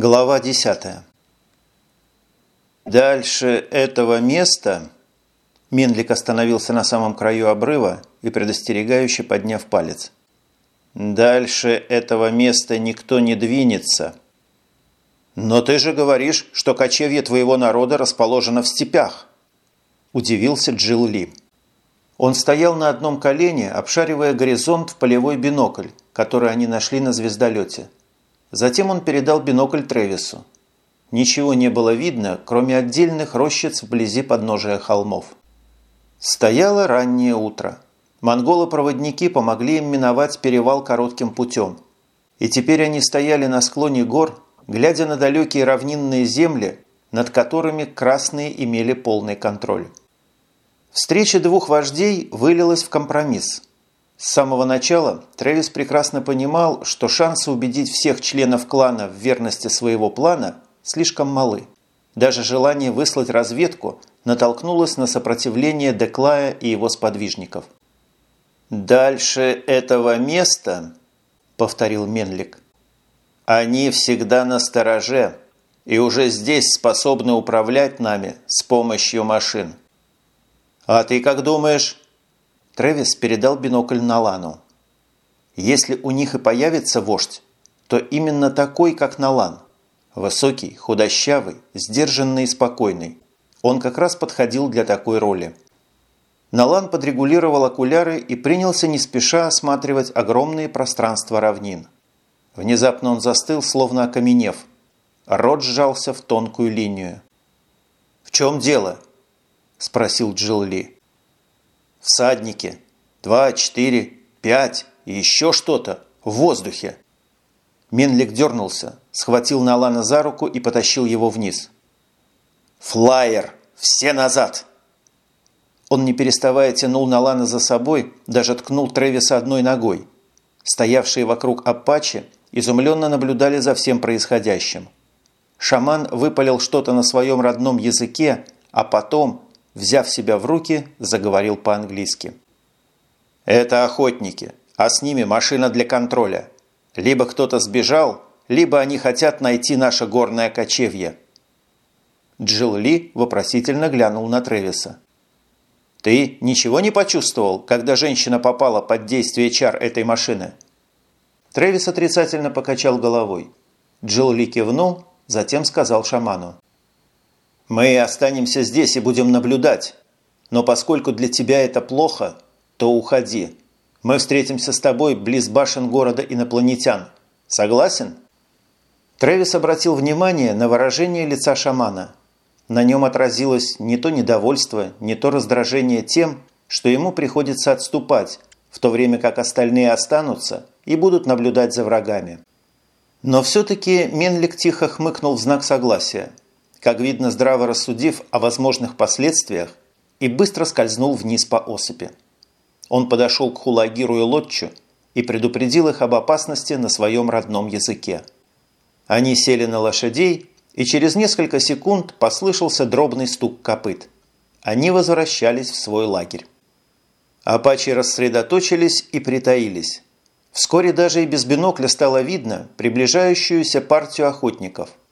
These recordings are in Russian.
Глава 10. Дальше этого места Менлик остановился на самом краю обрыва и предостерегающе подняв палец. Дальше этого места никто не двинется. Но ты же говоришь, что кочевье твоего народа расположено в степях. Удивился Джилл Ли. Он стоял на одном колене, обшаривая горизонт в полевой бинокль, который они нашли на звездолете. Затем он передал бинокль Тревису. Ничего не было видно, кроме отдельных рощиц вблизи подножия холмов. Стояло раннее утро. Монголы-проводники помогли им миновать перевал коротким путем. И теперь они стояли на склоне гор, глядя на далекие равнинные земли, над которыми красные имели полный контроль. Встреча двух вождей вылилась в компромисс – с самого начала Трэвис прекрасно понимал, что шансы убедить всех членов клана в верности своего плана слишком малы. Даже желание выслать разведку натолкнулось на сопротивление Деклая и его сподвижников. «Дальше этого места», – повторил Менлик, – «они всегда на стороже и уже здесь способны управлять нами с помощью машин». «А ты как думаешь?» Трэвис передал бинокль Налану. Если у них и появится вождь, то именно такой, как Налан. Высокий, худощавый, сдержанный и спокойный. Он как раз подходил для такой роли. Налан подрегулировал окуляры и принялся не спеша осматривать огромные пространства равнин. Внезапно он застыл, словно окаменев. Рот сжался в тонкую линию. «В чем дело?» – спросил Джилл Ли. Всадники. Два, четыре, пять и еще что-то. В воздухе. Менлик дернулся, схватил Налана за руку и потащил его вниз. «Флайер! Все назад!» Он, не переставая, тянул Налана за собой, даже ткнул Трэвиса одной ногой. Стоявшие вокруг Апачи изумленно наблюдали за всем происходящим. Шаман выпалил что-то на своем родном языке, а потом, взяв себя в руки, заговорил по-английски. «Это охотники, а с ними машина для контроля. Либо кто-то сбежал, либо они хотят найти наше горное кочевье». Джилл Ли вопросительно глянул на Тревиса. «Ты ничего не почувствовал, когда женщина попала под действие чар этой машины?» Трэвис отрицательно покачал головой. Джилл Ли кивнул, затем сказал шаману. Мы останемся здесь и будем наблюдать. Но поскольку для тебя это плохо, то уходи. Мы встретимся с тобой близ башен города инопланетян. Согласен?» Трэвис обратил внимание на выражение лица шамана. На нем отразилось не то недовольство, не то раздражение тем, что ему приходится отступать, в то время как остальные останутся и будут наблюдать за врагами. Но все-таки Менлик тихо хмыкнул в знак согласия – как видно, здраво рассудив о возможных последствиях, и быстро скользнул вниз по осыпи. Он подошел к Хулагиру и Лотчу и предупредил их об опасности на своем родном языке. Они сели на лошадей, и через несколько секунд послышался дробный стук копыт. Они возвращались в свой лагерь. Апачи рассредоточились и притаились. Вскоре даже и без бинокля стало видно приближающуюся партию охотников –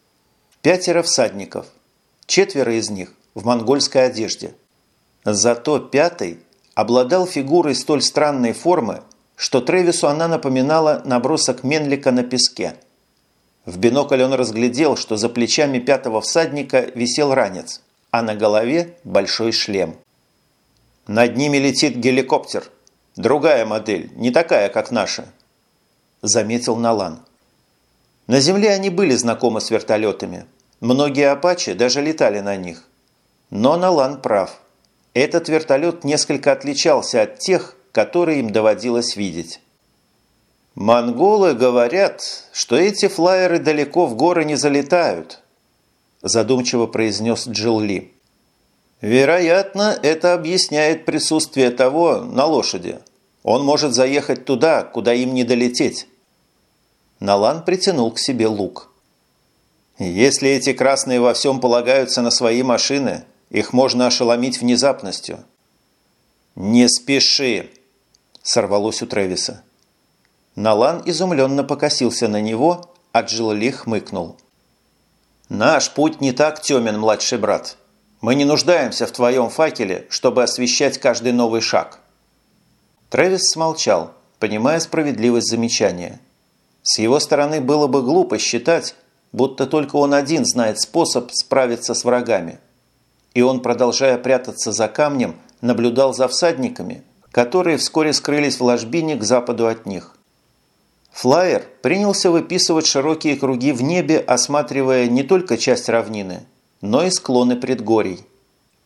Пятеро всадников. Четверо из них в монгольской одежде. Зато пятый обладал фигурой столь странной формы, что Тревису она напоминала набросок Менлика на песке. В бинокль он разглядел, что за плечами пятого всадника висел ранец, а на голове большой шлем. «Над ними летит геликоптер. Другая модель, не такая, как наша», – заметил Налан. На земле они были знакомы с вертолетами – Многие «Апачи» даже летали на них. Но Налан прав. Этот вертолет несколько отличался от тех, которые им доводилось видеть. «Монголы говорят, что эти флайеры далеко в горы не залетают», задумчиво произнес Джилл Ли. «Вероятно, это объясняет присутствие того на лошади. Он может заехать туда, куда им не долететь». Налан притянул к себе лук. Если эти красные во всем полагаются на свои машины, их можно ошеломить внезапностью. «Не спеши!» – сорвалось у Тревиса. Налан изумленно покосился на него, а Джилли хмыкнул. «Наш путь не так темен, младший брат. Мы не нуждаемся в твоем факеле, чтобы освещать каждый новый шаг». Трэвис смолчал, понимая справедливость замечания. С его стороны было бы глупо считать, будто только он один знает способ справиться с врагами. И он, продолжая прятаться за камнем, наблюдал за всадниками, которые вскоре скрылись в ложбине к западу от них. Флайер принялся выписывать широкие круги в небе, осматривая не только часть равнины, но и склоны предгорий.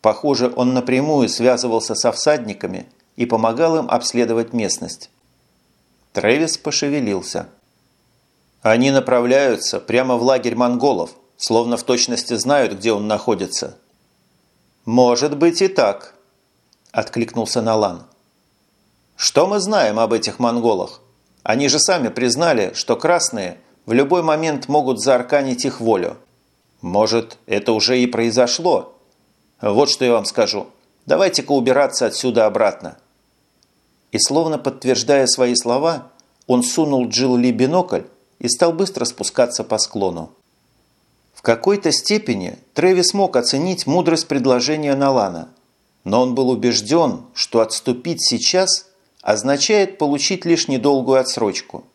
Похоже, он напрямую связывался со всадниками и помогал им обследовать местность. Трэвис пошевелился. «Они направляются прямо в лагерь монголов, словно в точности знают, где он находится». «Может быть и так», – откликнулся Налан. «Что мы знаем об этих монголах?» Они же сами признали, что красные в любой момент могут заарканить их волю. Может, это уже и произошло? Вот что я вам скажу. Давайте-ка убираться отсюда обратно. И словно подтверждая свои слова, он сунул Джилл бинокль и стал быстро спускаться по склону. В какой-то степени Трэвис мог оценить мудрость предложения Налана, но он был убежден, что отступить сейчас – означает получить лишь недолгую отсрочку.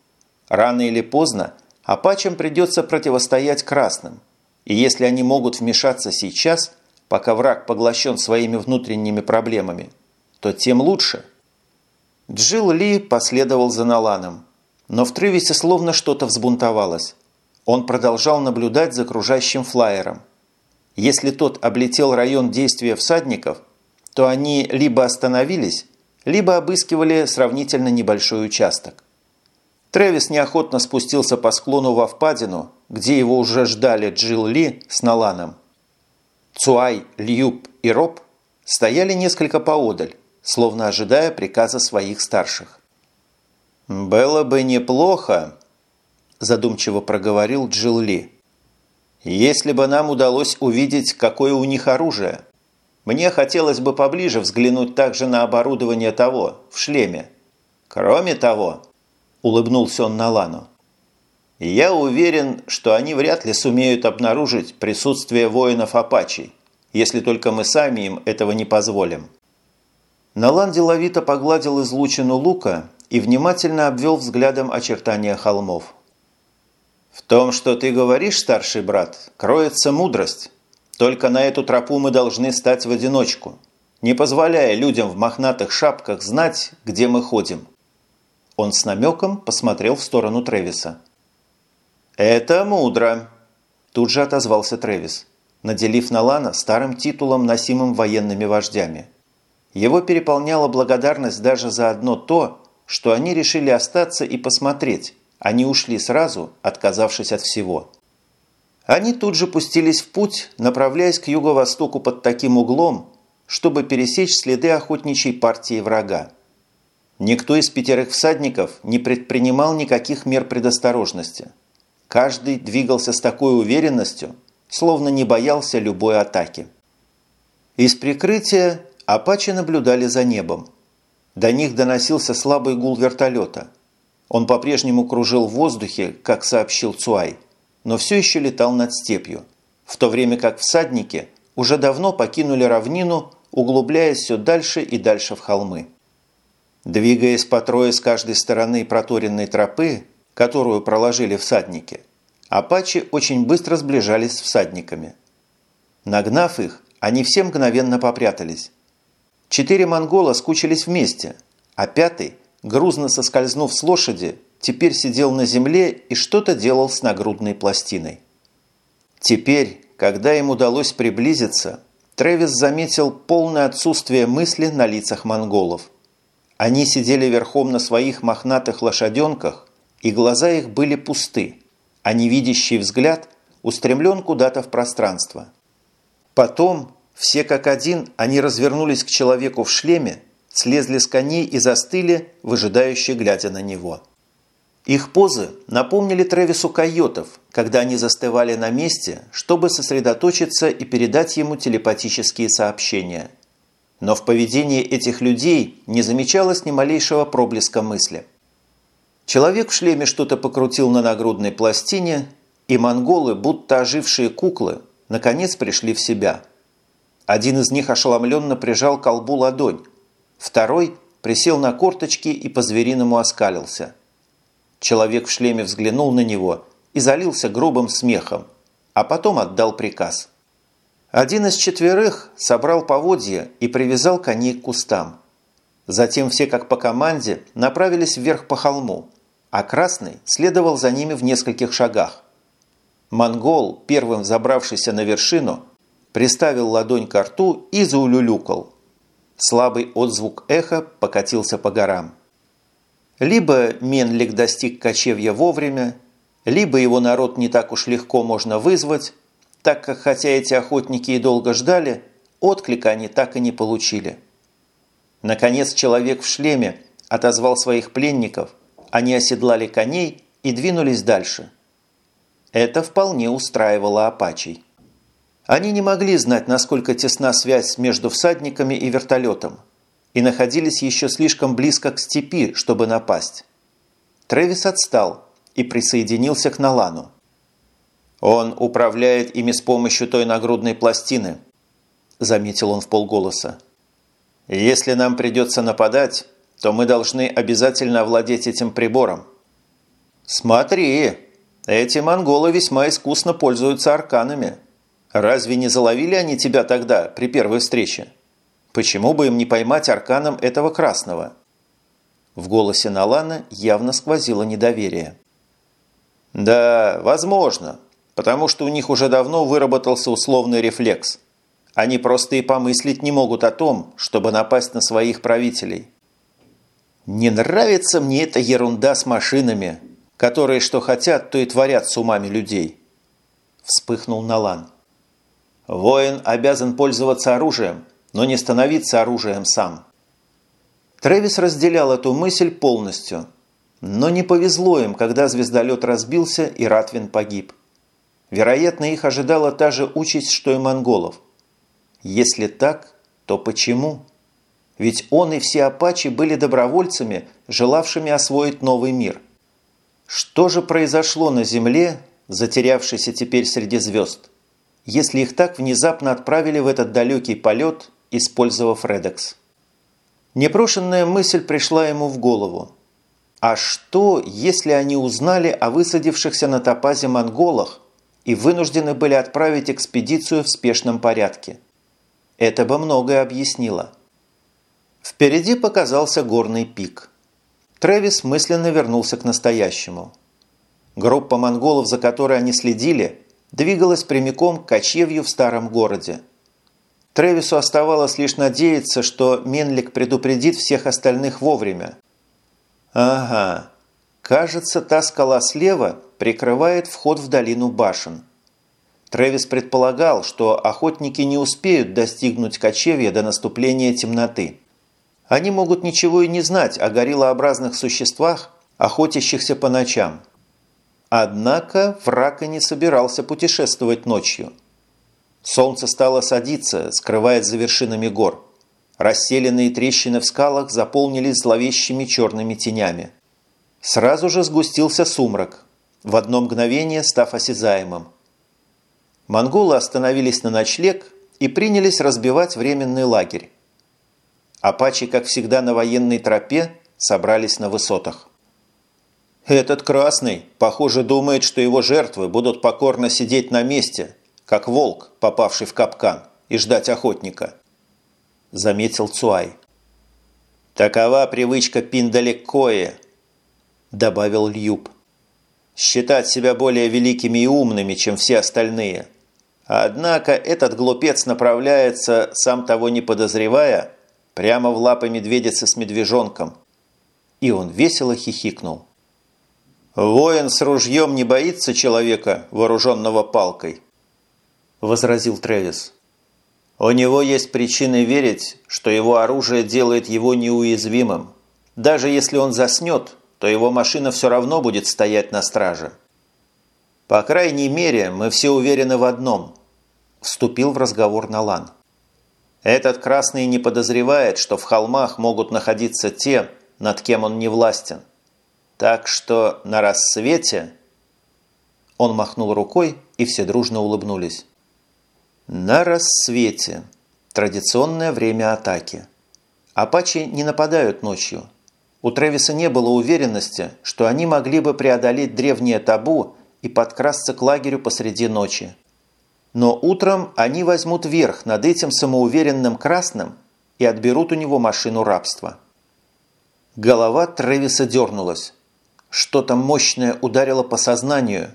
Рано или поздно апачам придется противостоять красным, и если они могут вмешаться сейчас, пока враг поглощен своими внутренними проблемами, то тем лучше. Джилл Ли последовал за Наланом, но в Трывисе словно что-то взбунтовалось. Он продолжал наблюдать за кружащим флайером. Если тот облетел район действия всадников, то они либо остановились, либо обыскивали сравнительно небольшой участок. Трэвис неохотно спустился по склону во впадину, где его уже ждали Джилл Ли с Наланом. Цуай, Льюб и Роб стояли несколько поодаль, словно ожидая приказа своих старших. «Было бы неплохо», – задумчиво проговорил Джилл Ли, – «если бы нам удалось увидеть, какое у них оружие. Мне хотелось бы поближе взглянуть также на оборудование того, в шлеме. Кроме того, улыбнулся он на Лану, я уверен, что они вряд ли сумеют обнаружить присутствие воинов Апачей, если только мы сами им этого не позволим. Налан деловито погладил излучину лука и внимательно обвел взглядом очертания холмов. «В том, что ты говоришь, старший брат, кроется мудрость». Только на эту тропу мы должны стать в одиночку, не позволяя людям в мохнатых шапках знать, где мы ходим. Он с намеком посмотрел в сторону Тревиса. «Это мудро», – тут же отозвался Тревис, наделив Налана старым титулом, носимым военными вождями. Его переполняла благодарность даже за одно то, что они решили остаться и посмотреть, они ушли сразу, отказавшись от всего. Они тут же пустились в путь, направляясь к юго-востоку под таким углом, чтобы пересечь следы охотничьей партии врага. Никто из пятерых всадников не предпринимал никаких мер предосторожности. Каждый двигался с такой уверенностью, словно не боялся любой атаки. Из прикрытия апачи наблюдали за небом. До них доносился слабый гул вертолета. Он по-прежнему кружил в воздухе, как сообщил Цуай но все еще летал над степью, в то время как всадники уже давно покинули равнину, углубляясь все дальше и дальше в холмы. Двигаясь по трое с каждой стороны проторенной тропы, которую проложили всадники, апачи очень быстро сближались с всадниками. Нагнав их, они все мгновенно попрятались. Четыре монгола скучились вместе, а пятый, грузно соскользнув с лошади, теперь сидел на земле и что-то делал с нагрудной пластиной. Теперь, когда им удалось приблизиться, Трэвис заметил полное отсутствие мысли на лицах монголов. Они сидели верхом на своих мохнатых лошаденках, и глаза их были пусты, а невидящий взгляд устремлен куда-то в пространство. Потом, все как один, они развернулись к человеку в шлеме, слезли с коней и застыли, выжидающе глядя на него. Их позы напомнили Тревису койотов, когда они застывали на месте, чтобы сосредоточиться и передать ему телепатические сообщения. Но в поведении этих людей не замечалось ни малейшего проблеска мысли. Человек в шлеме что-то покрутил на нагрудной пластине, и монголы, будто ожившие куклы, наконец пришли в себя. Один из них ошеломленно прижал к колбу ладонь, второй присел на корточки и по-звериному оскалился. Человек в шлеме взглянул на него и залился грубым смехом, а потом отдал приказ. Один из четверых собрал поводья и привязал коней к кустам. Затем все, как по команде, направились вверх по холму, а Красный следовал за ними в нескольких шагах. Монгол, первым забравшийся на вершину, приставил ладонь к рту и заулюлюкал. Слабый отзвук эха покатился по горам. Либо Менлик достиг кочевья вовремя, либо его народ не так уж легко можно вызвать, так как хотя эти охотники и долго ждали, отклика они так и не получили. Наконец человек в шлеме отозвал своих пленников, они оседлали коней и двинулись дальше. Это вполне устраивало апачей. Они не могли знать, насколько тесна связь между всадниками и вертолетом, и находились еще слишком близко к степи, чтобы напасть. Трэвис отстал и присоединился к Налану. «Он управляет ими с помощью той нагрудной пластины», – заметил он в полголоса. «Если нам придется нападать, то мы должны обязательно овладеть этим прибором». «Смотри, эти монголы весьма искусно пользуются арканами. Разве не заловили они тебя тогда, при первой встрече? Почему бы им не поймать арканом этого красного?» В голосе Налана явно сквозило недоверие. «Да, возможно, потому что у них уже давно выработался условный рефлекс. Они просто и помыслить не могут о том, чтобы напасть на своих правителей. Не нравится мне эта ерунда с машинами, которые что хотят, то и творят с умами людей. Вспыхнул Налан. Воин обязан пользоваться оружием, но не становиться оружием сам. Трэвис разделял эту мысль полностью, но не повезло им, когда звездолет разбился и Ратвин погиб. Вероятно, их ожидала та же участь, что и монголов. Если так, то почему? Ведь он и все апачи были добровольцами, желавшими освоить новый мир. Что же произошло на Земле, затерявшейся теперь среди звезд, если их так внезапно отправили в этот далекий полет, использовав Редекс? Непрошенная мысль пришла ему в голову. А что, если они узнали о высадившихся на Топазе монголах и вынуждены были отправить экспедицию в спешном порядке? Это бы многое объяснило. Впереди показался горный пик. Трэвис мысленно вернулся к настоящему. Группа монголов, за которой они следили, двигалась прямиком к кочевью в старом городе. Трэвису оставалось лишь надеяться, что Менлик предупредит всех остальных вовремя. Ага, кажется, та скала слева прикрывает вход в долину башен. Трэвис предполагал, что охотники не успеют достигнуть кочевья до наступления темноты. Они могут ничего и не знать о гориллообразных существах, охотящихся по ночам. Однако враг и не собирался путешествовать ночью. Солнце стало садиться, скрываясь за вершинами гор. Расселенные трещины в скалах заполнились зловещими черными тенями. Сразу же сгустился сумрак, в одно мгновение став осязаемым. Монголы остановились на ночлег и принялись разбивать временный лагерь. Апачи, как всегда на военной тропе, собрались на высотах. Этот красный, похоже, думает, что его жертвы будут покорно сидеть на месте, как волк, попавший в капкан, и ждать охотника. Заметил Цуай. Такова привычка Пиндалеккоя, добавил Льюб. Считать себя более великими и умными, чем все остальные. Однако этот глупец направляется, сам того не подозревая, прямо в лапы медведицы с медвежонком. И он весело хихикнул. «Воин с ружьем не боится человека, вооруженного палкой», – возразил Трэвис. «У него есть причины верить, что его оружие делает его неуязвимым. Даже если он заснет, то его машина все равно будет стоять на страже». «По крайней мере, мы все уверены в одном», – вступил в разговор Налан. Этот красный не подозревает, что в холмах могут находиться те, над кем он не властен. Так что на рассвете... Он махнул рукой, и все дружно улыбнулись. На рассвете. Традиционное время атаки. Апачи не нападают ночью. У Тревиса не было уверенности, что они могли бы преодолеть древнее табу и подкрасться к лагерю посреди ночи. Но утром они возьмут верх над этим самоуверенным красным и отберут у него машину рабства. Голова Тревиса дернулась. Что-то мощное ударило по сознанию,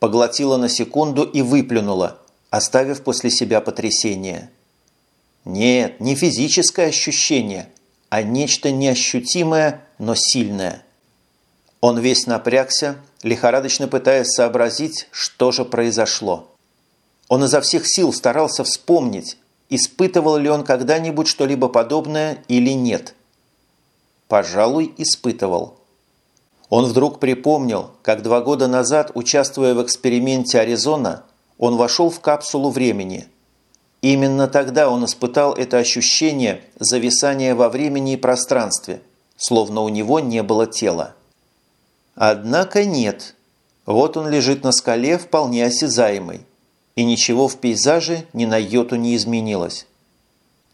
поглотило на секунду и выплюнуло, оставив после себя потрясение – нет, не физическое ощущение, а нечто неощутимое, но сильное. Он весь напрягся, лихорадочно пытаясь сообразить, что же произошло. Он изо всех сил старался вспомнить, испытывал ли он когда-нибудь что-либо подобное или нет. Пожалуй, испытывал. Он вдруг припомнил, как два года назад, участвуя в эксперименте Аризона, он вошел в капсулу времени – Именно тогда он испытал это ощущение зависания во времени и пространстве, словно у него не было тела. Однако нет. Вот он лежит на скале вполне осязаемый, и ничего в пейзаже ни на йоту не изменилось.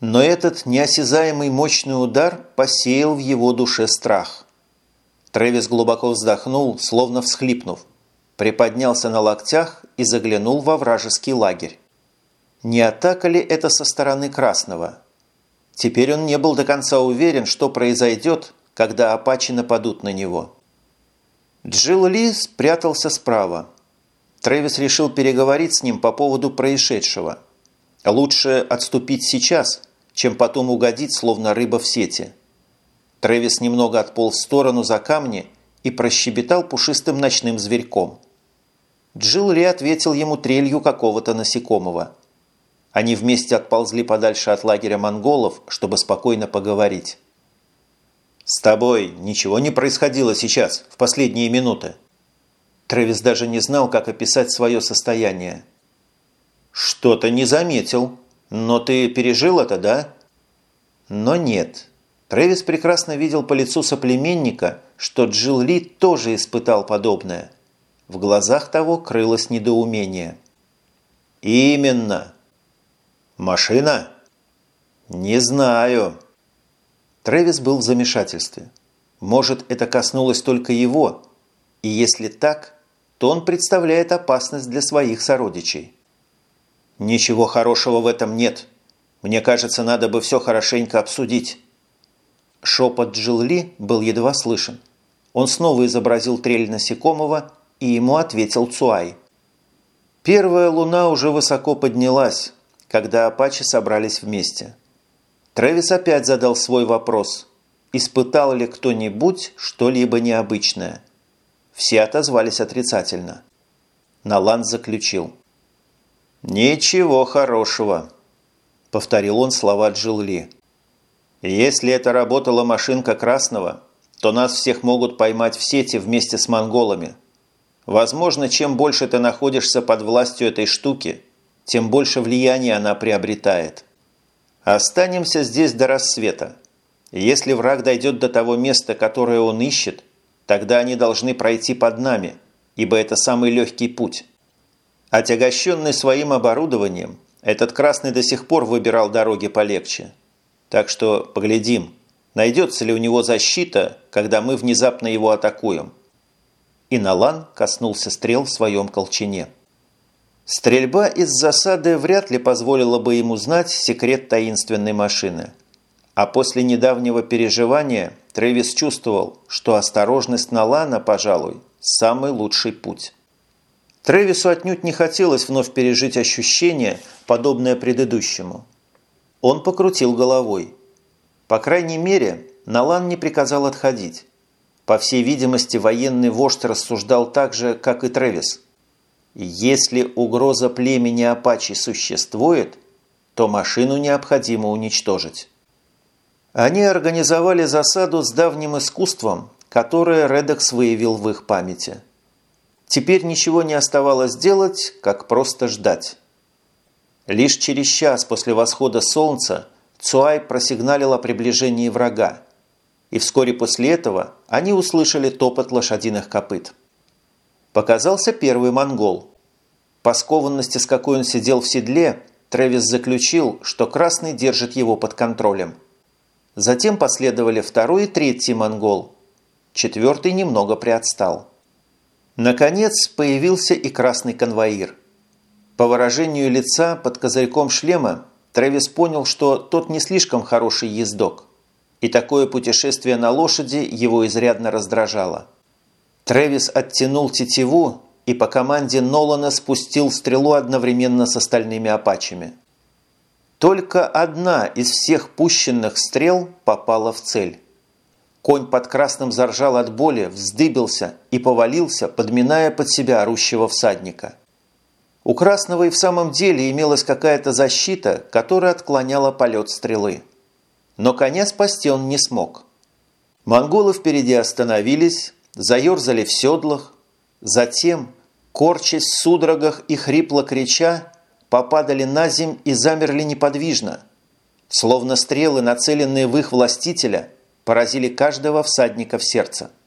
Но этот неосязаемый мощный удар посеял в его душе страх. Трэвис глубоко вздохнул, словно всхлипнув, приподнялся на локтях и заглянул во вражеский лагерь. Не атака ли это со стороны Красного? Теперь он не был до конца уверен, что произойдет, когда апачи нападут на него. Джилл Ли спрятался справа. Трэвис решил переговорить с ним по поводу происшедшего. Лучше отступить сейчас, чем потом угодить, словно рыба в сети. Трэвис немного отполз в сторону за камни и прощебетал пушистым ночным зверьком. Джилл Ли ответил ему трелью какого-то насекомого – они вместе отползли подальше от лагеря монголов, чтобы спокойно поговорить. «С тобой ничего не происходило сейчас, в последние минуты?» Трэвис даже не знал, как описать свое состояние. «Что-то не заметил. Но ты пережил это, да?» Но нет. Трэвис прекрасно видел по лицу соплеменника, что Джилл Ли тоже испытал подобное. В глазах того крылось недоумение. «Именно!» «Машина?» «Не знаю». Трэвис был в замешательстве. Может, это коснулось только его, и если так, то он представляет опасность для своих сородичей. «Ничего хорошего в этом нет. Мне кажется, надо бы все хорошенько обсудить». Шепот Джилли был едва слышен. Он снова изобразил трель насекомого, и ему ответил Цуай. Первая луна уже высоко поднялась, когда апачи собрались вместе. Трэвис опять задал свой вопрос. Испытал ли кто-нибудь что-либо необычное? Все отозвались отрицательно. Налан заключил. «Ничего хорошего», – повторил он слова Джилли. «Если это работала машинка Красного, то нас всех могут поймать в сети вместе с монголами. Возможно, чем больше ты находишься под властью этой штуки – тем больше влияния она приобретает. Останемся здесь до рассвета. Если враг дойдет до того места, которое он ищет, тогда они должны пройти под нами, ибо это самый легкий путь. Отягощенный своим оборудованием, этот красный до сих пор выбирал дороги полегче. Так что поглядим, найдется ли у него защита, когда мы внезапно его атакуем. И Налан коснулся стрел в своем колчине. Стрельба из засады вряд ли позволила бы ему знать секрет таинственной машины. А после недавнего переживания Трэвис чувствовал, что осторожность Налана, пожалуй, самый лучший путь. Трэвису отнюдь не хотелось вновь пережить ощущение, подобное предыдущему. Он покрутил головой. По крайней мере, Налан не приказал отходить. По всей видимости, военный вождь рассуждал так же, как и Трэвис – если угроза племени Апачи существует, то машину необходимо уничтожить. Они организовали засаду с давним искусством, которое Редекс выявил в их памяти. Теперь ничего не оставалось делать, как просто ждать. Лишь через час после восхода солнца Цуай просигналил о приближении врага, и вскоре после этого они услышали топот лошадиных копыт. Показался первый монгол. По скованности, с какой он сидел в седле, Трэвис заключил, что красный держит его под контролем. Затем последовали второй и третий монгол. Четвертый немного приотстал. Наконец появился и красный конвоир. По выражению лица под козырьком шлема Трэвис понял, что тот не слишком хороший ездок. И такое путешествие на лошади его изрядно раздражало. Трэвис оттянул тетиву и по команде Нолана спустил стрелу одновременно с остальными апачами. Только одна из всех пущенных стрел попала в цель. Конь под красным заржал от боли, вздыбился и повалился, подминая под себя орущего всадника. У красного и в самом деле имелась какая-то защита, которая отклоняла полет стрелы. Но коня спасти он не смог. Монголы впереди остановились, заерзали в седлах, затем, корчась в судорогах и хрипло крича, попадали на земь и замерли неподвижно, словно стрелы, нацеленные в их властителя – поразили каждого всадника в сердце –